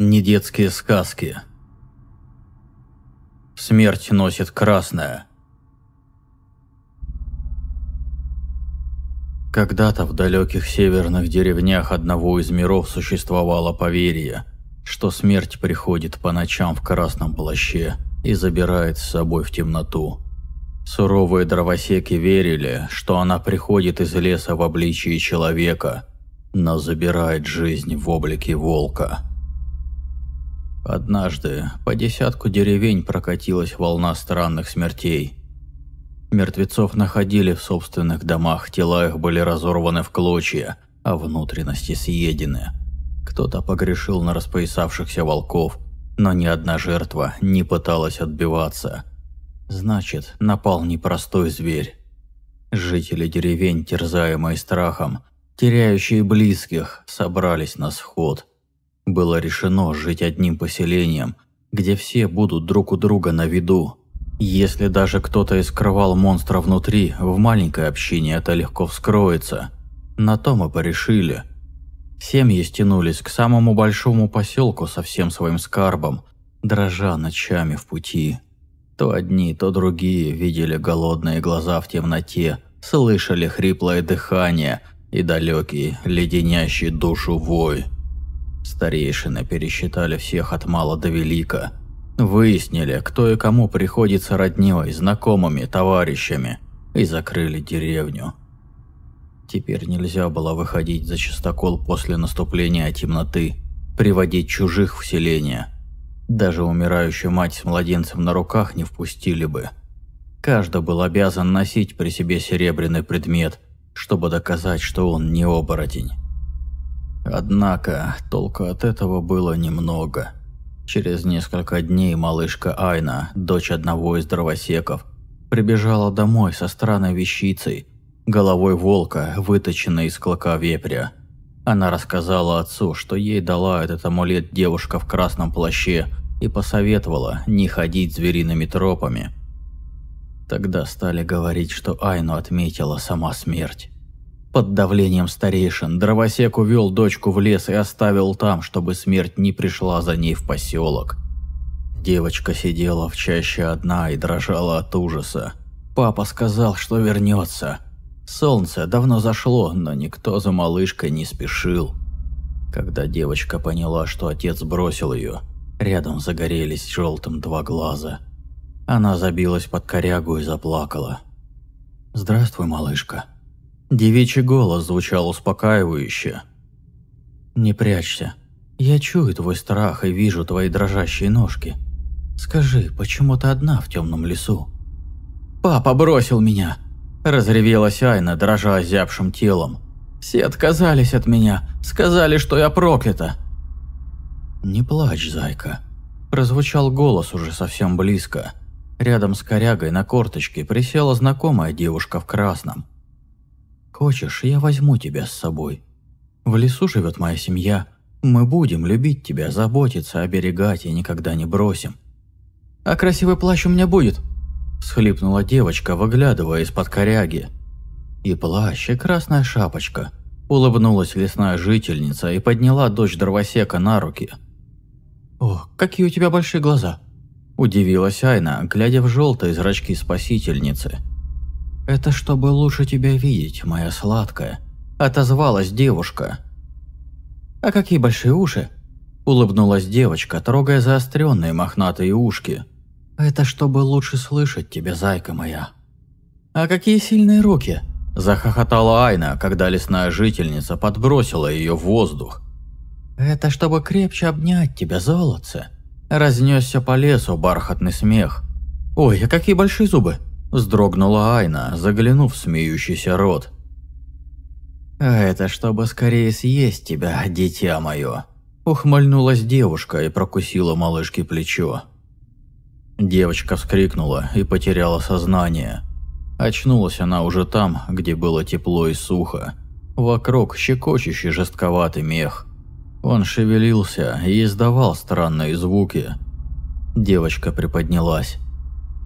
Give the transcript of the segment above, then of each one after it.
не детские сказки. Смерть носит красное. Когда-то в далеких северных деревнях одного из миров существовало поверье, что смерть приходит по ночам в красном плаще и забирает с собой в темноту. Суровые дровосеки верили, что она приходит из леса в обличии человека, но забирает жизнь в облике волка. Однажды по десятку деревень прокатилась волна странных смертей. Мертвецов находили в собственных домах, тела их были разорваны в клочья, а внутренности съедены. Кто-то погрешил на распоясавшихся волков, но ни одна жертва не пыталась отбиваться. Значит, напал непростой зверь. Жители деревень, терзаемые страхом, теряющие близких, собрались на сход – было решено жить одним поселением, где все будут друг у друга на виду. Если даже кто-то и скрывал монстра внутри, в маленькой общине это легко вскроется. На то мы порешили. Семьи стянулись к самому большому поселку со всем своим скарбом, дрожа ночами в пути. То одни, то другие видели голодные глаза в темноте, слышали хриплое дыхание и далекий, леденящий душу вой. Старейшины пересчитали всех от мала до велика. Выяснили, кто и кому приходится роднёй, знакомыми, товарищами, и закрыли деревню. Теперь нельзя было выходить за чистокол после наступления темноты, приводить чужих в селение. Даже умирающую мать с младенцем на руках не впустили бы. Каждый был обязан носить при себе серебряный предмет, чтобы доказать, что он не оборотень. Однако толку от этого было немного. Через несколько дней малышка Айна, дочь одного из дровосеков, прибежала домой со странной вещицей, головой волка, выточенной из клока вепря. Она рассказала отцу, что ей дала этот амулет девушка в красном плаще и посоветовала не ходить звериными тропами. Тогда стали говорить, что Айну отметила сама смерть. Под давлением старейшин дровосек увел дочку в лес и оставил там, чтобы смерть не пришла за ней в поселок. Девочка сидела в чаще одна и дрожала от ужаса. Папа сказал, что вернется. Солнце давно зашло, но никто за малышкой не спешил. Когда девочка поняла, что отец бросил ее, рядом загорелись желтым два глаза. Она забилась под корягу и заплакала. «Здравствуй, малышка», Девичий голос звучал успокаивающе. «Не прячься. Я чую твой страх и вижу твои дрожащие ножки. Скажи, почему ты одна в темном лесу?» «Папа бросил меня!» – разревелась Айна, дрожа озябшим телом. «Все отказались от меня, сказали, что я проклята!» «Не плачь, зайка!» – прозвучал голос уже совсем близко. Рядом с корягой на корточке присела знакомая девушка в красном. Хочешь, я возьму тебя с собой. В лесу живет моя семья. Мы будем любить тебя, заботиться, оберегать и никогда не бросим. А красивый плащ у меня будет? Схлипнула девочка, выглядывая из-под коряги. И плащ, и красная шапочка. Улыбнулась лесная жительница и подняла дочь дровосека на руки. «О, какие у тебя большие глаза!» Удивилась Айна, глядя в желтые зрачки спасительницы – «Это чтобы лучше тебя видеть, моя сладкая», – отозвалась девушка. «А какие большие уши?» – улыбнулась девочка, трогая заостренные мохнатые ушки. «Это чтобы лучше слышать тебя, зайка моя». «А какие сильные руки?» – захохотала Айна, когда лесная жительница подбросила ее в воздух. «Это чтобы крепче обнять тебя, золотце», – разнесся по лесу бархатный смех. «Ой, а какие большие зубы!» Вздрогнула Айна, заглянув в смеющийся рот. «А это чтобы скорее съесть тебя, дитя мое!» Ухмыльнулась девушка и прокусила малышке плечо. Девочка вскрикнула и потеряла сознание. Очнулась она уже там, где было тепло и сухо. Вокруг щекочущий жестковатый мех. Он шевелился и издавал странные звуки. Девочка приподнялась.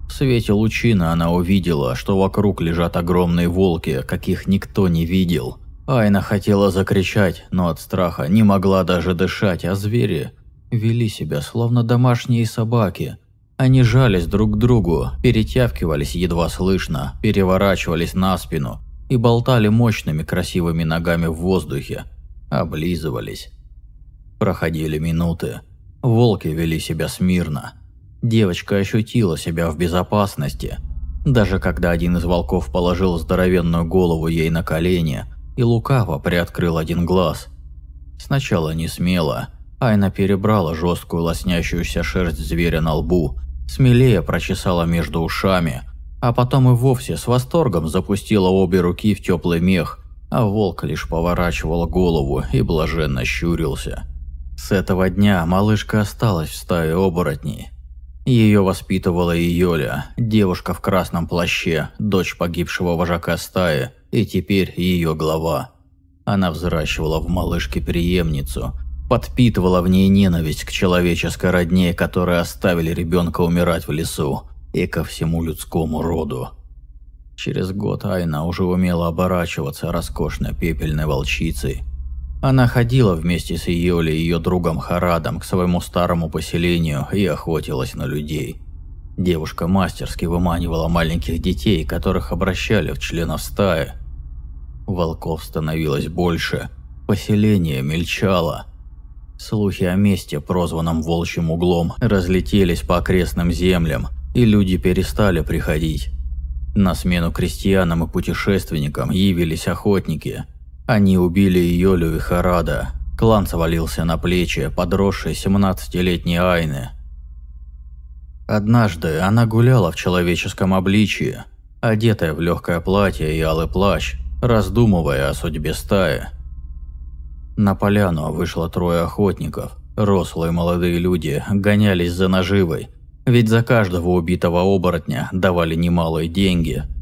В свете лучины она увидела, что вокруг лежат огромные волки, каких никто не видел. Айна хотела закричать, но от страха не могла даже дышать, а звери вели себя словно домашние собаки. Они жались друг к другу, перетявкивались едва слышно, переворачивались на спину и болтали мощными красивыми ногами в воздухе, облизывались. Проходили минуты. Волки вели себя смирно. Девочка ощутила себя в безопасности. Даже когда один из волков положил здоровенную голову ей на колени и лукаво приоткрыл один глаз. Сначала не смело, Айна перебрала жесткую лоснящуюся шерсть зверя на лбу, смелее прочесала между ушами, а потом и вовсе с восторгом запустила обе руки в теплый мех, а волк лишь поворачивал голову и блаженно щурился. С этого дня малышка осталась в стае оборотней. Ее воспитывала Йоля, девушка в красном плаще, дочь погибшего вожака стаи, и теперь ее глава. Она взращивала в малышке преемницу, подпитывала в ней ненависть к человеческой родне, которые оставили ребенка умирать в лесу, и ко всему людскому роду. Через год Айна уже умела оборачиваться роскошной пепельной волчицей – она ходила вместе с Йоли и ее другом Харадом к своему старому поселению и охотилась на людей. Девушка мастерски выманивала маленьких детей, которых обращали в членов стаи. Волков становилось больше, поселение мельчало. Слухи о месте, прозванном Волчьим углом, разлетелись по окрестным землям, и люди перестали приходить. На смену крестьянам и путешественникам явились охотники – они убили Йолю и Харада. Клан свалился на плечи подросшей 17-летней Айны. Однажды она гуляла в человеческом обличии, одетая в легкое платье и алый плащ, раздумывая о судьбе стаи. На поляну вышло трое охотников. Рослые молодые люди гонялись за наживой, ведь за каждого убитого оборотня давали немалые деньги –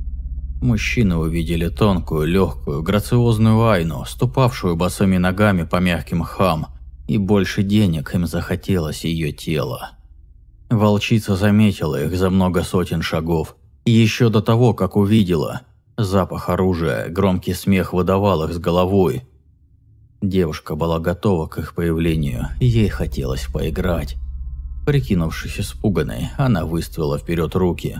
Мужчины увидели тонкую, легкую, грациозную Айну, ступавшую босыми ногами по мягким хам, и больше денег им захотелось ее тело. Волчица заметила их за много сотен шагов, и еще до того, как увидела. Запах оружия, громкий смех выдавал их с головой. Девушка была готова к их появлению, ей хотелось поиграть. Прикинувшись испуганной, она выставила вперед руки.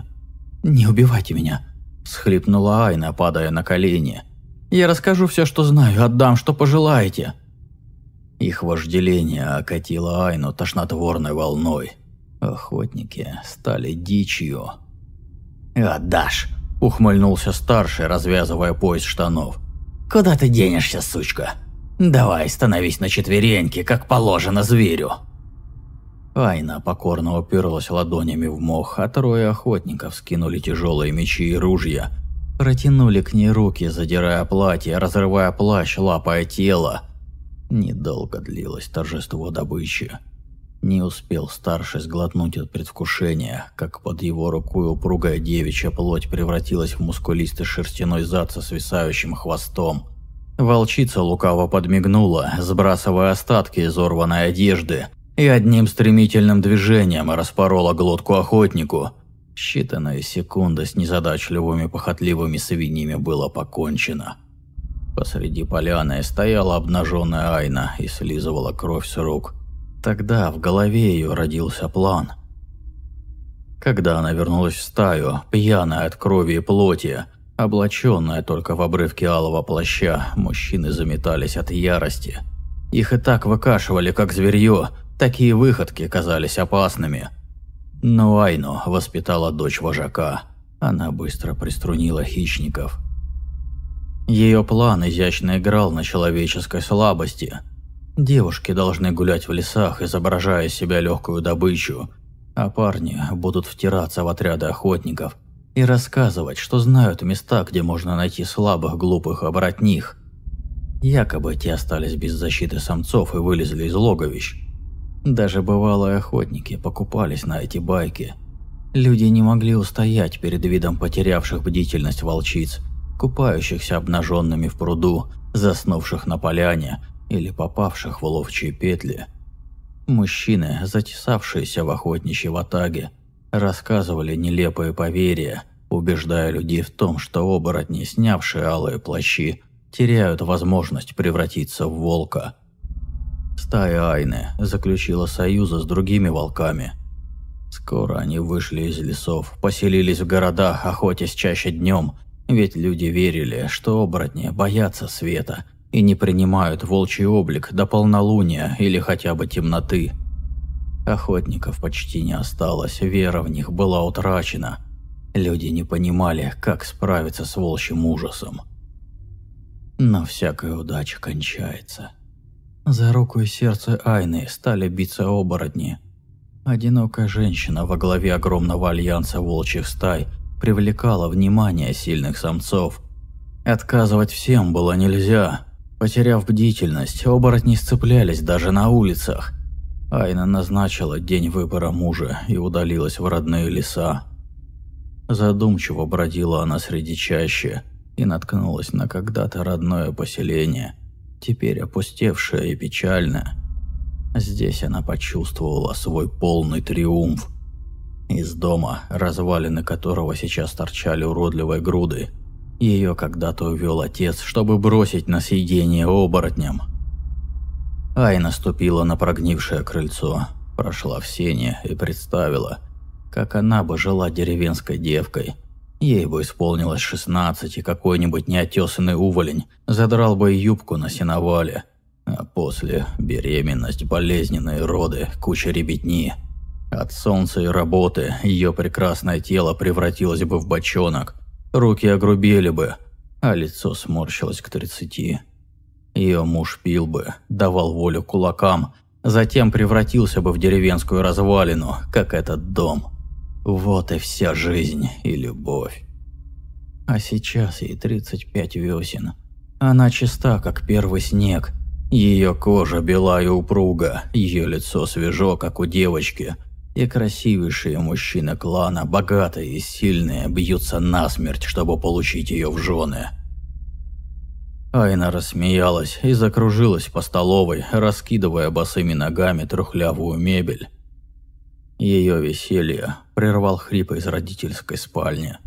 «Не убивайте меня!» Схлипнула Айна, падая на колени. «Я расскажу все, что знаю, отдам, что пожелаете». Их вожделение окатило Айну тошнотворной волной. Охотники стали дичью. «Отдашь!» – ухмыльнулся старший, развязывая пояс штанов. «Куда ты денешься, сучка? Давай, становись на четвереньки, как положено зверю!» Айна покорно уперлась ладонями в мох, а трое охотников скинули тяжелые мечи и ружья. Протянули к ней руки, задирая платье, разрывая плащ, лапая тело. Недолго длилось торжество добычи. Не успел старший сглотнуть от предвкушения, как под его рукой упругая девичья плоть превратилась в мускулистый шерстяной зад со свисающим хвостом. Волчица лукаво подмигнула, сбрасывая остатки изорванной одежды – и одним стремительным движением распорола глотку охотнику. Считанные секунды с незадачливыми похотливыми свиньями было покончено. Посреди поляны стояла обнаженная Айна и слизывала кровь с рук. Тогда в голове ее родился план. Когда она вернулась в стаю, пьяная от крови и плоти, облаченная только в обрывке алого плаща, мужчины заметались от ярости. Их и так выкашивали, как зверье, Такие выходки казались опасными. Но Айну воспитала дочь вожака. Она быстро приструнила хищников. Ее план изящно играл на человеческой слабости. Девушки должны гулять в лесах, изображая себя легкую добычу, а парни будут втираться в отряды охотников и рассказывать, что знают места, где можно найти слабых, глупых оборотних. Якобы те остались без защиты самцов и вылезли из логовищ. Даже бывалые охотники покупались на эти байки. Люди не могли устоять перед видом потерявших бдительность волчиц, купающихся обнаженными в пруду, заснувших на поляне или попавших в ловчие петли. Мужчины, затесавшиеся в охотничьей ватаге, рассказывали нелепые поверья, убеждая людей в том, что оборотни, снявшие алые плащи, теряют возможность превратиться в волка – Стая Айны заключила союза с другими волками. Скоро они вышли из лесов, поселились в городах, охотясь чаще днем, ведь люди верили, что оборотни боятся света и не принимают волчий облик до полнолуния или хотя бы темноты. Охотников почти не осталось, вера в них была утрачена. Люди не понимали, как справиться с волчьим ужасом. Но всякая удача кончается. За руку и сердце Айны стали биться оборотни. Одинокая женщина во главе огромного альянса волчьих стай привлекала внимание сильных самцов. Отказывать всем было нельзя. Потеряв бдительность, оборотни сцеплялись даже на улицах. Айна назначила день выбора мужа и удалилась в родные леса. Задумчиво бродила она среди чащи и наткнулась на когда-то родное поселение, теперь опустевшее и печальное. Здесь она почувствовала свой полный триумф. Из дома, развалины которого сейчас торчали уродливой грудой, ее когда-то увел отец, чтобы бросить на съедение оборотням. Ай наступила на прогнившее крыльцо, прошла в сене и представила, как она бы жила деревенской девкой. Ей бы исполнилось 16, и какой-нибудь неотесанный уволень задрал бы юбку на сеновале, а после беременность, болезненные роды, куча ребятни. От солнца и работы ее прекрасное тело превратилось бы в бочонок, руки огрубели бы, а лицо сморщилось к тридцати. Ее муж пил бы, давал волю кулакам, затем превратился бы в деревенскую развалину, как этот дом. Вот и вся жизнь и любовь. А сейчас ей 35 весен. Она чиста, как первый снег. Ее кожа бела и упруга, ее лицо свежо, как у девочки. И красивейшие мужчины клана, богатые и сильные, бьются насмерть, чтобы получить ее в жены. Айна рассмеялась и закружилась по столовой, раскидывая босыми ногами трухлявую мебель. Ее веселье прервал хрип из родительской спальни.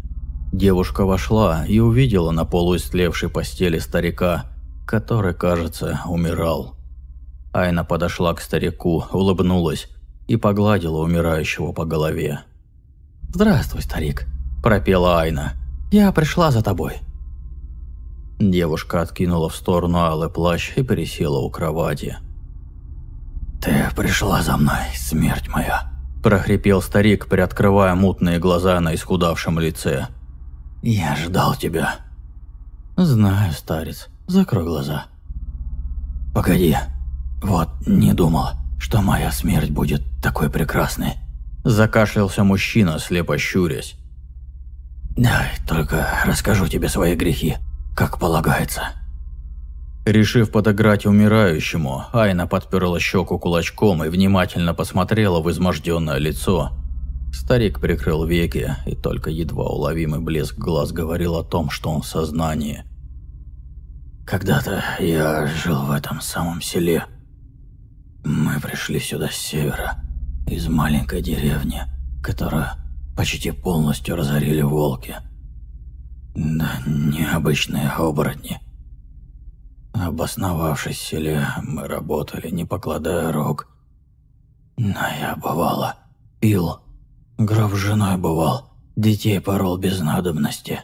Девушка вошла и увидела на полуистлевшей постели старика, который, кажется, умирал. Айна подошла к старику, улыбнулась и погладила умирающего по голове. «Здравствуй, старик», – пропела Айна. «Я пришла за тобой». Девушка откинула в сторону алый плащ и пересела у кровати. «Ты пришла за мной, смерть моя», – прохрипел старик, приоткрывая мутные глаза на исхудавшем лице. «Я ждал тебя». «Знаю, старец. Закрой глаза». «Погоди. Вот, не думал, что моя смерть будет такой прекрасной». Закашлялся мужчина, слепо щурясь. «Дай, только расскажу тебе свои грехи как полагается. Решив подыграть умирающему, Айна подперла щеку кулачком и внимательно посмотрела в изможденное лицо. Старик прикрыл веки, и только едва уловимый блеск глаз говорил о том, что он в сознании. «Когда-то я жил в этом самом селе. Мы пришли сюда с севера, из маленькой деревни, которую почти полностью разорили волки». Да, необычные оборотни. Обосновавшись в селе, мы работали, не покладая рук. Но я бывало пил, гроб с женой бывал, детей порол без надобности.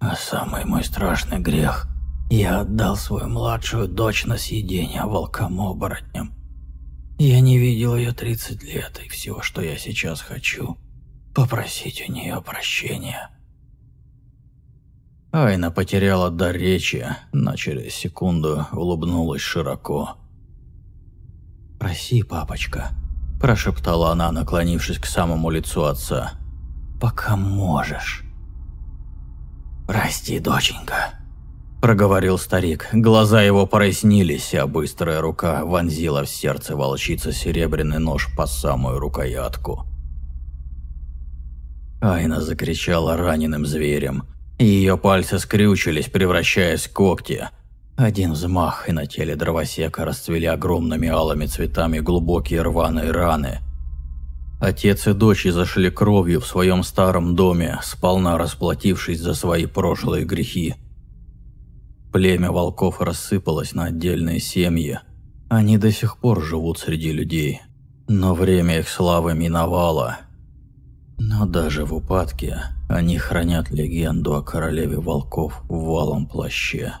А самый мой страшный грех – я отдал свою младшую дочь на съедение волкам-оборотням. Я не видел ее 30 лет, и все, что я сейчас хочу – попросить у нее прощения. Айна потеряла дар речи, но через секунду улыбнулась широко. «Проси, папочка», – прошептала она, наклонившись к самому лицу отца. «Пока можешь». «Прости, доченька», – проговорил старик. Глаза его прояснились, а быстрая рука вонзила в сердце волчицы серебряный нож по самую рукоятку. Айна закричала раненым зверем – ее пальцы скрючились, превращаясь в когти. Один взмах, и на теле дровосека расцвели огромными алыми цветами глубокие рваные раны. Отец и дочь зашли кровью в своем старом доме, сполна расплатившись за свои прошлые грехи. Племя волков рассыпалось на отдельные семьи, Они до сих пор живут среди людей, но время их славы миновало. Но даже в упадке они хранят легенду о королеве волков в валом плаще.